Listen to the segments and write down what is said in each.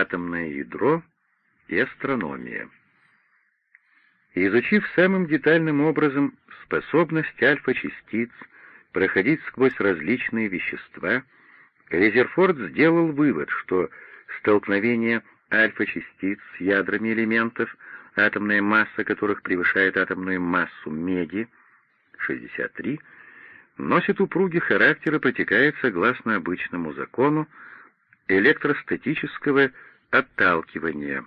атомное ядро и астрономия. Изучив самым детальным образом способность альфа-частиц проходить сквозь различные вещества, Резерфорд сделал вывод, что столкновение альфа-частиц с ядрами элементов, атомная масса которых превышает атомную массу меди, 63, носит упругий характер и протекает согласно обычному закону электростатического отталкивания.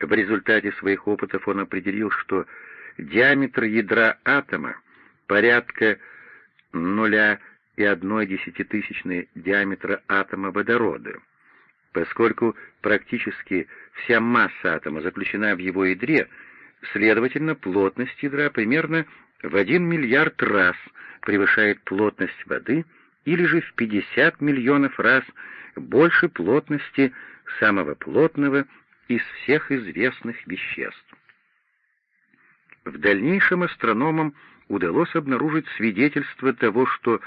В результате своих опытов он определил, что диаметр ядра атома порядка 0,1 диаметра атома водорода. Поскольку практически вся масса атома заключена в его ядре, следовательно, плотность ядра примерно в 1 миллиард раз превышает плотность воды или же в 50 миллионов раз больше плотности самого плотного из всех известных веществ. В дальнейшем астрономам удалось обнаружить свидетельство того, что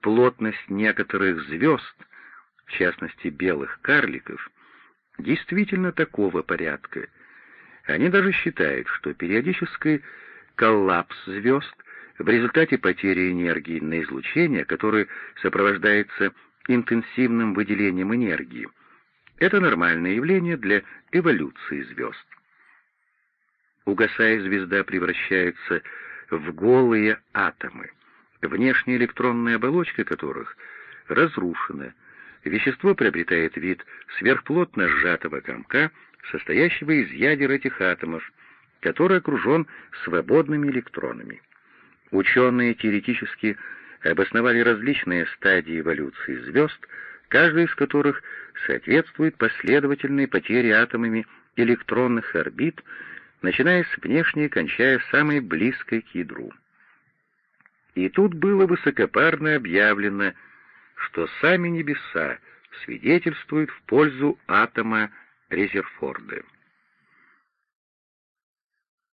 плотность некоторых звезд, в частности белых карликов, действительно такого порядка. Они даже считают, что периодический коллапс звезд в результате потери энергии на излучение, который сопровождается интенсивным выделением энергии, это нормальное явление для эволюции звезд. Угасая, звезда превращается в голые атомы, внешняя электронная оболочка которых разрушена. Вещество приобретает вид сверхплотно сжатого комка, состоящего из ядер этих атомов, который окружен свободными электронами. Ученые теоретически обосновали различные стадии эволюции звезд, каждая из которых соответствует последовательной потере атомами электронных орбит, начиная с внешней и кончая самой близкой к ядру. И тут было высокопарно объявлено, что сами небеса свидетельствуют в пользу атома Резерфорда.